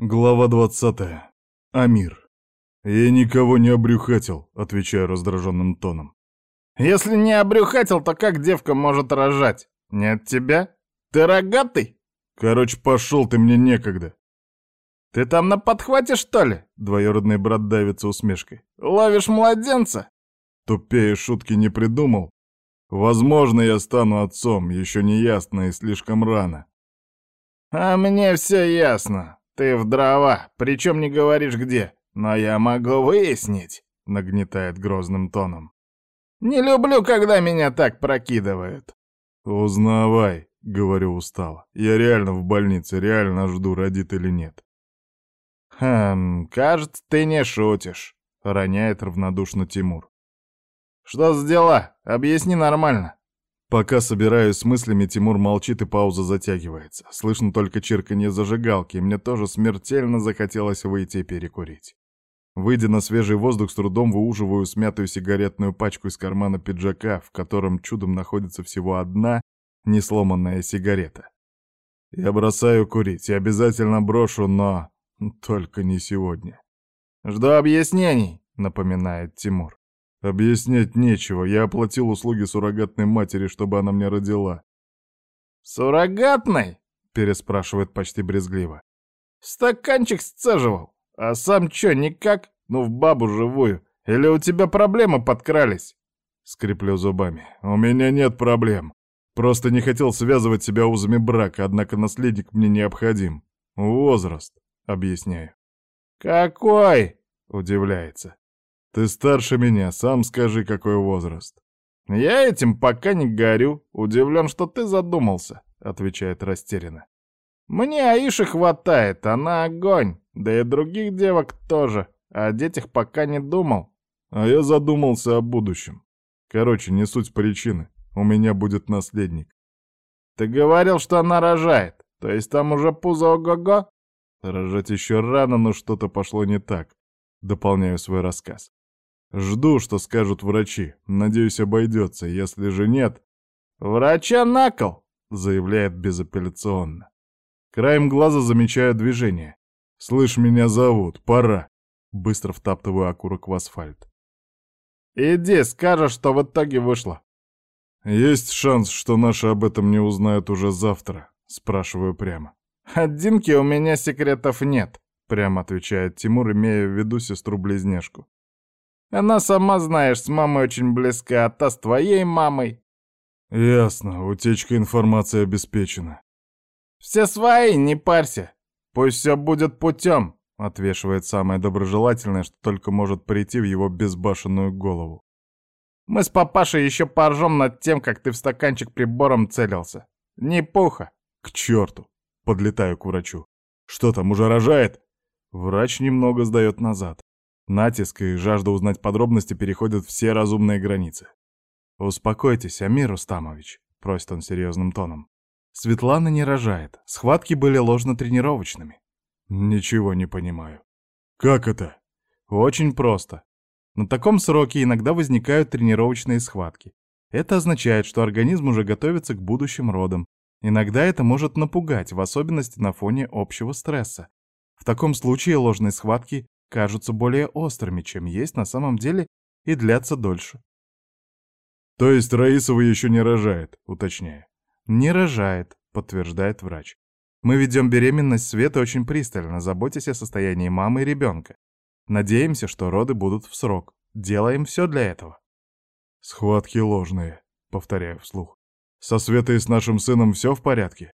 Глава 20. Амир. «Я никого не обрюхатил», — отвечаю раздраженным тоном. «Если не обрюхатил, то как девка может рожать? Не от тебя? Ты рогатый?» «Короче, пошел ты, мне некогда». «Ты там на подхвате, что ли?» — двоюродный брат давится усмешкой. «Ловишь младенца?» Тупее шутки не придумал. Возможно, я стану отцом, еще не ясно и слишком рано. «А мне все ясно. «Ты в дрова, причем не говоришь где, но я могу выяснить», — нагнетает грозным тоном. «Не люблю, когда меня так прокидывают». «Узнавай», — говорю устало. «Я реально в больнице, реально жду, родит или нет». «Хм, кажется, ты не шутишь», — роняет равнодушно Тимур. «Что за дела? Объясни нормально». Пока собираюсь с мыслями, Тимур молчит и пауза затягивается. Слышно только чирканье зажигалки, и мне тоже смертельно захотелось выйти и перекурить. Выйдя на свежий воздух, с трудом выуживаю смятую сигаретную пачку из кармана пиджака, в котором чудом находится всего одна несломанная сигарета. Я бросаю курить и обязательно брошу, но только не сегодня. «Жду объяснений», — напоминает Тимур. Объяснять нечего, я оплатил услуги суррогатной матери, чтобы она мне родила. «Суррогатной?» — переспрашивает почти брезгливо. «Стаканчик сцеживал. А сам чё, никак? Ну, в бабу живую. Или у тебя проблемы подкрались?» Скреплю зубами. «У меня нет проблем. Просто не хотел связывать себя узами брака, однако наследник мне необходим. Возраст», — объясняю. «Какой?» — удивляется. Ты старше меня, сам скажи, какой возраст. Я этим пока не горю. Удивлен, что ты задумался, отвечает растерянно. Мне Аиши хватает, она огонь. Да и других девок тоже. О детях пока не думал. А я задумался о будущем. Короче, не суть причины. У меня будет наследник. Ты говорил, что она рожает. То есть там уже пузо ого-го? Рожать еще рано, но что-то пошло не так. Дополняю свой рассказ. Жду, что скажут врачи. Надеюсь, обойдется. Если же нет... «Врача на кол!» — заявляет безапелляционно. Краем глаза замечаю движение. «Слышь, меня зовут. Пора!» Быстро втаптываю окурок в асфальт. «Иди, скажешь, что в итоге вышло». «Есть шанс, что наши об этом не узнают уже завтра?» Спрашиваю прямо. «От Динки у меня секретов нет», — прямо отвечает Тимур, имея в виду сестру-близняшку. Она, сама знаешь, с мамой очень близка, а та с твоей мамой». «Ясно, утечка информации обеспечена». «Все свои, не парься. Пусть все будет путем», — отвешивает самое доброжелательное, что только может прийти в его безбашенную голову. «Мы с папашей еще поржем над тем, как ты в стаканчик прибором целился. Не пуха». «К черту!» — подлетаю к врачу. «Что там, уже рожает?» Врач немного сдает назад. Натиск и жажда узнать подробности переходят все разумные границы. «Успокойтесь, Амир Рустамович», — просит он серьезным тоном. «Светлана не рожает. Схватки были ложно-тренировочными». «Ничего не понимаю». «Как это?» «Очень просто. На таком сроке иногда возникают тренировочные схватки. Это означает, что организм уже готовится к будущим родам. Иногда это может напугать, в особенности на фоне общего стресса. В таком случае ложные схватки кажутся более острыми, чем есть на самом деле, и длятся дольше. «То есть Раисова еще не рожает?» — уточняю. «Не рожает», — подтверждает врач. «Мы ведем беременность Светы очень пристально, заботясь о состоянии мамы и ребенка. Надеемся, что роды будут в срок. Делаем все для этого». «Схватки ложные», — повторяю вслух. «Со Светой и с нашим сыном все в порядке?»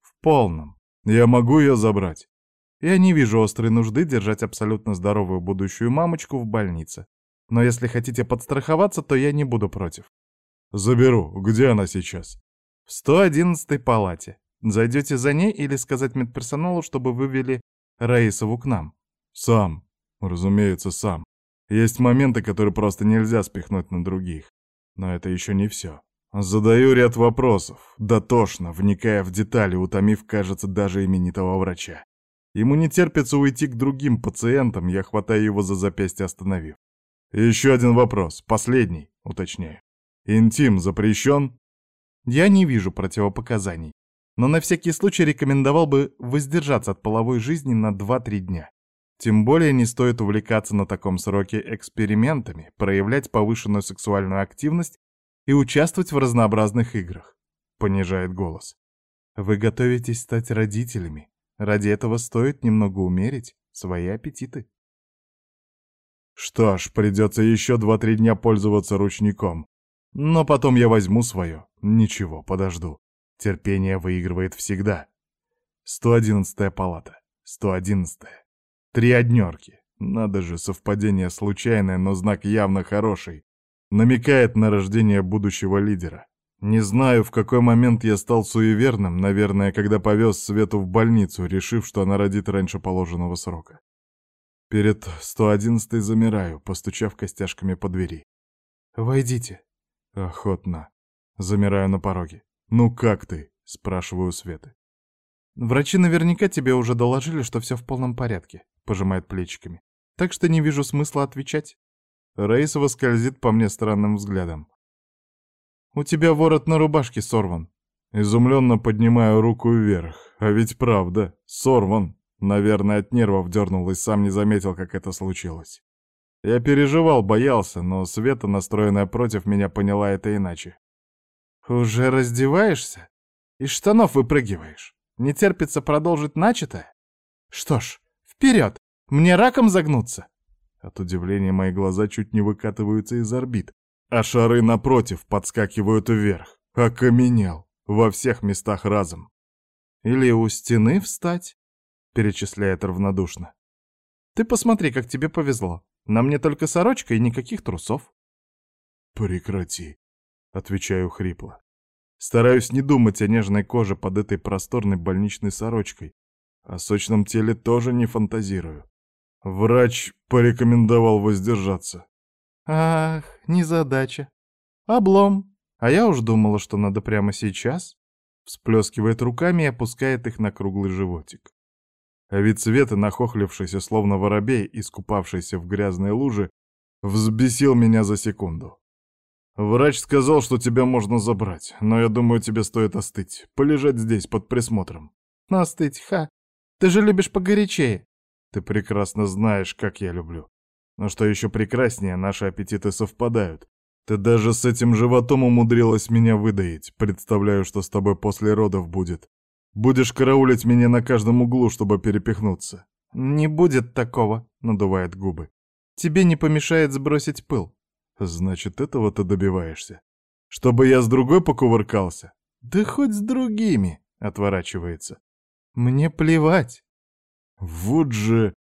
«В полном. Я могу ее забрать?» Я не вижу острой нужды держать абсолютно здоровую будущую мамочку в больнице. Но если хотите подстраховаться, то я не буду против. Заберу. Где она сейчас? В 111-й палате. Зайдете за ней или сказать медперсоналу, чтобы вывели Раисову к нам? Сам. Разумеется, сам. Есть моменты, которые просто нельзя спихнуть на других. Но это еще не все. Задаю ряд вопросов, дотошно, вникая в детали, утомив, кажется, даже именитого врача. Ему не терпится уйти к другим пациентам, я хватаю его за запястье, остановив. Еще один вопрос, последний, уточняю. Интим запрещен? Я не вижу противопоказаний. но на всякий случай рекомендовал бы воздержаться от половой жизни на 2-3 дня. Тем более не стоит увлекаться на таком сроке экспериментами, проявлять повышенную сексуальную активность и участвовать в разнообразных играх. Понижает голос. Вы готовитесь стать родителями. Ради этого стоит немного умерить свои аппетиты. Что ж, придется еще два-три дня пользоваться ручником. Но потом я возьму свое. Ничего, подожду. Терпение выигрывает всегда. 111-я палата. 111-я. Три однерки. Надо же, совпадение случайное, но знак явно хороший. Намекает на рождение будущего лидера. Не знаю, в какой момент я стал суеверным, наверное, когда повез Свету в больницу, решив, что она родит раньше положенного срока. Перед 111-й замираю, постучав костяшками по двери. «Войдите». Охотно. Замираю на пороге. «Ну как ты?» — спрашиваю Светы. «Врачи наверняка тебе уже доложили, что все в полном порядке», — пожимает плечиками. «Так что не вижу смысла отвечать». Раисова скользит по мне странным взглядом. «У тебя ворот на рубашке сорван». Изумленно поднимаю руку вверх. А ведь правда, сорван. Наверное, от нервов дернул и сам не заметил, как это случилось. Я переживал, боялся, но Света, настроенная против, меня поняла это иначе. «Уже раздеваешься? Из штанов выпрыгиваешь? Не терпится продолжить начатое? Что ж, вперед! Мне раком загнуться!» От удивления мои глаза чуть не выкатываются из орбит, а шары напротив подскакивают вверх. Окаменел. Во всех местах разом. «Или у стены встать?» — перечисляет равнодушно. «Ты посмотри, как тебе повезло. На мне только сорочка и никаких трусов». «Прекрати», — отвечаю хрипло. Стараюсь не думать о нежной коже под этой просторной больничной сорочкой. О сочном теле тоже не фантазирую. Врач порекомендовал воздержаться. Ах, незадача. Облом. А я уж думала, что надо прямо сейчас. Всплескивает руками и опускает их на круглый животик. А ведь Света, нахохлившийся, словно воробей, искупавшийся в грязной луже, взбесил меня за секунду. Врач сказал, что тебя можно забрать, но я думаю, тебе стоит остыть, полежать здесь под присмотром. Остыть, ха. Ты же любишь погорячее. Ты прекрасно знаешь, как я люблю. Но что еще прекраснее, наши аппетиты совпадают. Ты даже с этим животом умудрилась меня выдаить. Представляю, что с тобой после родов будет. Будешь караулить меня на каждом углу, чтобы перепихнуться. Не будет такого, надувает губы. Тебе не помешает сбросить пыл. Значит, этого ты добиваешься. Чтобы я с другой покувыркался? Да хоть с другими, отворачивается. Мне плевать. Вот же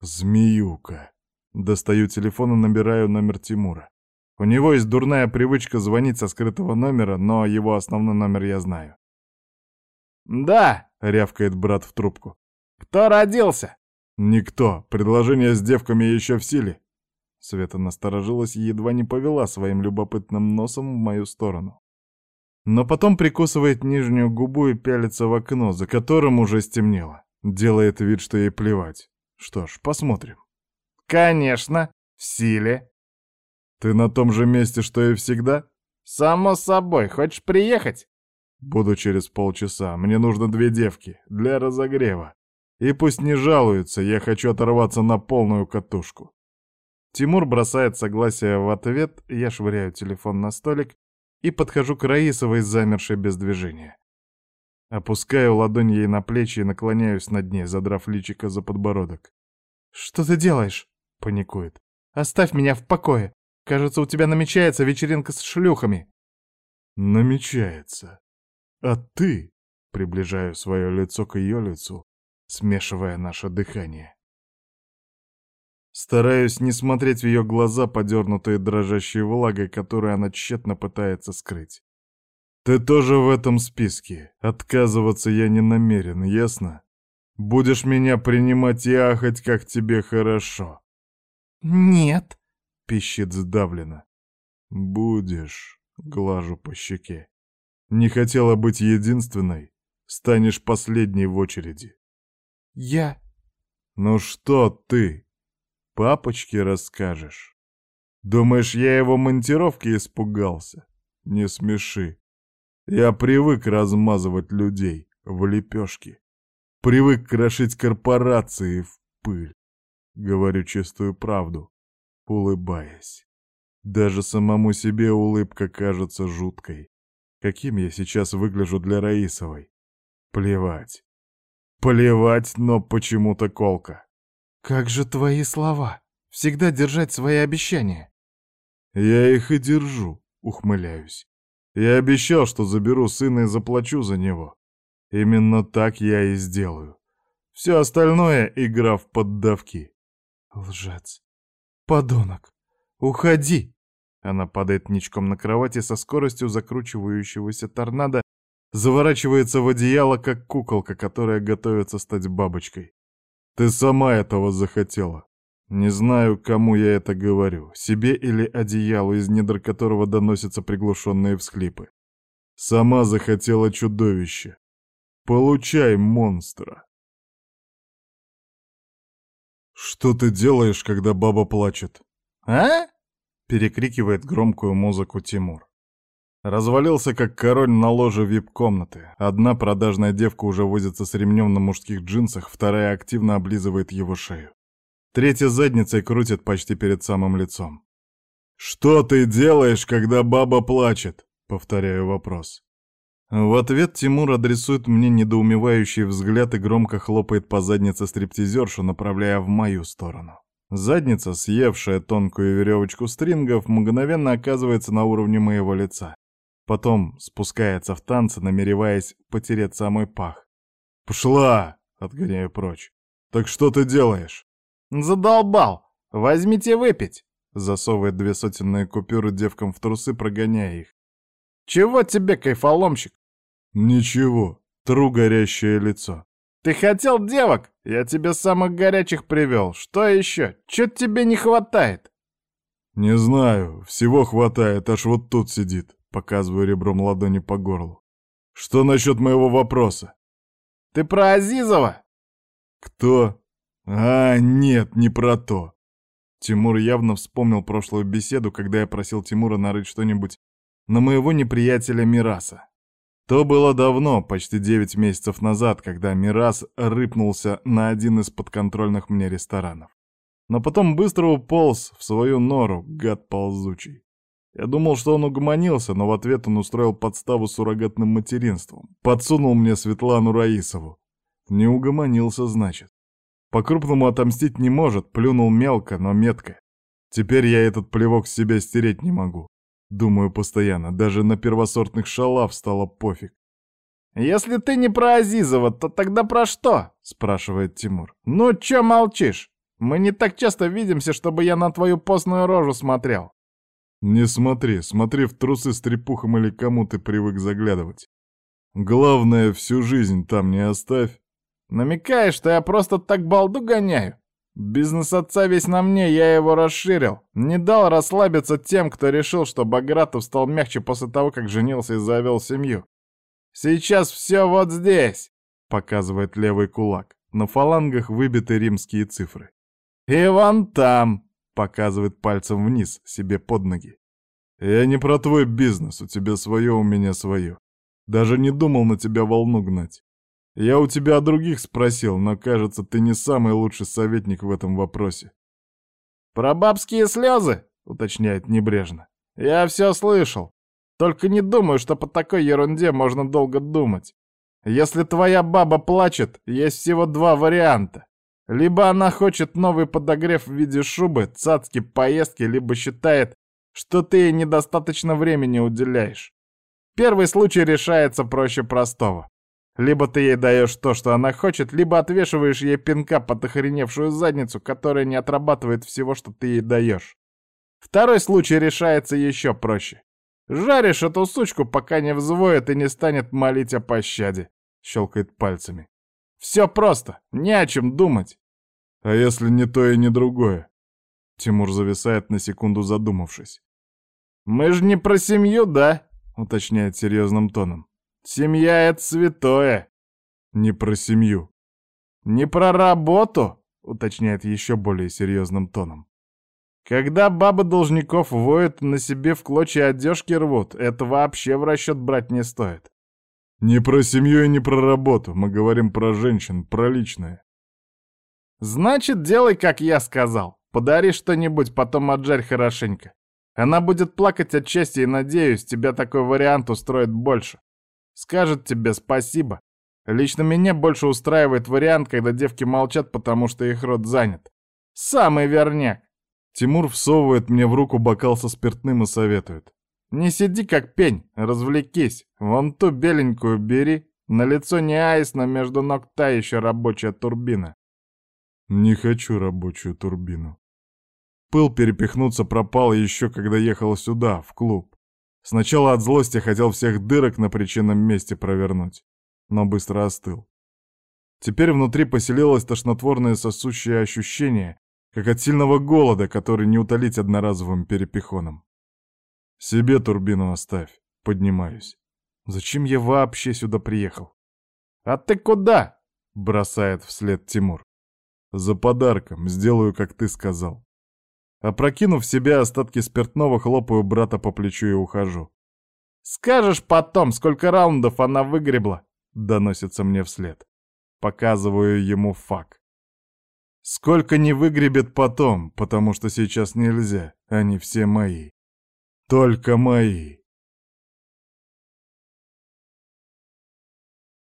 змеюка. Достаю телефон и набираю номер Тимура. У него есть дурная привычка звонить со скрытого номера, но его основной номер я знаю. «Да!» — рявкает брат в трубку. «Кто родился?» «Никто. Предложение с девками еще в силе. Света насторожилась и едва не повела своим любопытным носом в мою сторону. Но потом прикусывает нижнюю губу и пялится в окно, за которым уже стемнело. Делает вид, что ей плевать. Что ж, посмотрим. «Конечно, в силе». «Ты на том же месте, что и всегда?» «Само собой. Хочешь приехать?» «Буду через полчаса. Мне нужно две девки для разогрева. И пусть не жалуются, я хочу оторваться на полную катушку». Тимур бросает согласие в ответ, я швыряю телефон на столик и подхожу к Раисовой, замершей без движения. Опускаю ладонь ей на плечи и наклоняюсь над ней, задрав личико за подбородок. «Что ты делаешь?» — паникует. «Оставь меня в покое. Кажется, у тебя намечается вечеринка с шлюхами». «Намечается. А ты?» — приближаю свое лицо к ее лицу, смешивая наше дыхание. Стараюсь не смотреть в ее глаза, подернутые дрожащей влагой, которую она тщетно пытается скрыть. Ты тоже в этом списке. Отказываться я не намерен, ясно? Будешь меня принимать и ахать, как тебе хорошо. Нет, пищит сдавленно. Будешь, глажу по щеке. Не хотела быть единственной, станешь последней в очереди. Я... Ну что ты? Папочке расскажешь. Думаешь, я его монтировки испугался? Не смеши. Я привык размазывать людей в лепешки. Привык крошить корпорации в пыль. Говорю чистую правду, улыбаясь. Даже самому себе улыбка кажется жуткой. Каким я сейчас выгляжу для Раисовой? Плевать. Плевать, но почему-то колка. Как же твои слова? Всегда держать свои обещания. Я их и держу, ухмыляюсь. Я обещал, что заберу сына и заплачу за него. Именно так я и сделаю. Все остальное — игра в поддавки. Лжец. Подонок. Уходи. Она падает ничком на кровати со скоростью закручивающегося торнадо, заворачивается в одеяло, как куколка, которая готовится стать бабочкой. Ты сама этого захотела. Не знаю, кому я это говорю, себе или одеялу, из недр которого доносятся приглушенные всхлипы. Сама захотела чудовище. Получай монстра. Что ты делаешь, когда баба плачет? А? Перекрикивает громкую музыку Тимур. Развалился как король на ложе вип-комнаты. Одна продажная девка уже возится с ремнем на мужских джинсах, вторая активно облизывает его шею. Третья задницей крутит почти перед самым лицом. «Что ты делаешь, когда баба плачет?» — повторяю вопрос. В ответ Тимур адресует мне недоумевающий взгляд и громко хлопает по заднице стриптизершу, направляя в мою сторону. Задница, съевшая тонкую веревочку стрингов, мгновенно оказывается на уровне моего лица. Потом спускается в танце, намереваясь потереть самый пах. «Пошла!» — отгоняю прочь. «Так что ты делаешь?» «Задолбал! Возьмите выпить!» Засовывает две сотенные купюры девкам в трусы, прогоняя их. «Чего тебе, кайфоломщик?» «Ничего, тру горящее лицо. Ты хотел девок? Я тебе самых горячих привел. Что еще? Чё тебе не хватает? Не знаю, всего хватает, аж вот тут сидит. Показываю ребром ладони по горлу. Что насчет моего вопроса? Ты про Азизова? Кто? А, нет, не про то. Тимур явно вспомнил прошлую беседу, когда я просил Тимура нарыть что-нибудь на моего неприятеля Мираса. То было давно, почти 9 месяцев назад, когда Мирас рыпнулся на один из подконтрольных мне ресторанов. Но потом быстро уполз в свою нору, гад ползучий. Я думал, что он угомонился, но в ответ он устроил подставу суррогатным материнством. Подсунул мне Светлану Раисову. Не угомонился, значит. По-крупному отомстить не может, плюнул мелко, но метко. Теперь я этот плевок с себя стереть не могу. Думаю постоянно, даже на первосортных шалав стало пофиг. «Если ты не про Азизова, то тогда про что?» — спрашивает Тимур. «Ну чё молчишь? Мы не так часто видимся, чтобы я на твою постную рожу смотрел». «Не смотри, смотри в трусы с трепухом или кому ты привык заглядывать. Главное, всю жизнь там не оставь». «Намекаешь, что я просто так балду гоняю?» Бизнес отца весь на мне, я его расширил. Не дал расслабиться тем, кто решил, что Багратов стал мягче после того, как женился и завел семью. Сейчас все вот здесь, показывает левый кулак. На фалангах выбиты римские цифры. И вон там, показывает пальцем вниз, себе под ноги. Я не про твой бизнес, у тебя свое, у меня свое. Даже не думал на тебя волну гнать. Я у тебя о других спросил, но, кажется, ты не самый лучший советник в этом вопросе. «Про бабские слезы?» — уточняет небрежно. «Я все слышал. Только не думаю, что по такой ерунде можно долго думать. Если твоя баба плачет, есть всего два варианта. Либо она хочет новый подогрев в виде шубы, цацки, поездки, либо считает, что ты ей недостаточно времени уделяешь. Первый случай решается проще простого. Либо ты ей даешь то, что она хочет, либо отвешиваешь ей пинка под охреневшую задницу, которая не отрабатывает всего, что ты ей даешь. Второй случай решается еще проще. Жаришь эту сучку, пока не взвоет и не станет молить о пощаде. Щелкает пальцами. Все просто, не о чем думать. А если не то и не другое? Тимур зависает на секунду задумавшись. «Мы же не про семью, да?» — уточняет серьезным тоном. Семья — это святое. Не про семью. Не про работу, уточняет еще более серьезным тоном. Когда бабы должников воют на себе в клочья одежки рвут, это вообще в расчет брать не стоит. Не про семью и не про работу, мы говорим про женщин, про личное. Значит, делай, как я сказал. Подари что-нибудь, потом отжарь хорошенько. Она будет плакать от счастья и, надеюсь, тебя такой вариант устроит больше. Скажет тебе спасибо. Лично меня больше устраивает вариант, когда девки молчат, потому что их рот занят. Самый верняк. Тимур всовывает мне в руку бокал со спиртным и советует. Не сиди как пень, развлекись. Вон ту беленькую бери. На лицо не айс, но между ног та еще рабочая турбина. Не хочу рабочую турбину. Пыл перепихнуться пропал еще когда ехал сюда, в клуб. Сначала от злости хотел всех дырок на причинном месте провернуть, но быстро остыл. Теперь внутри поселилось тошнотворное сосущее ощущение, как от сильного голода, который не утолить одноразовым перепихоном. Себе турбину оставь, поднимаюсь. Зачем я вообще сюда приехал? А ты куда? Бросает вслед Тимур. За подарком, сделаю, как ты сказал. Опрокинув в себя остатки спиртного, хлопаю брата по плечу и ухожу. «Скажешь потом, сколько раундов она выгребла?» — доносится мне вслед. Показываю ему фак. Сколько не выгребет потом, потому что сейчас нельзя, они все мои. Только мои.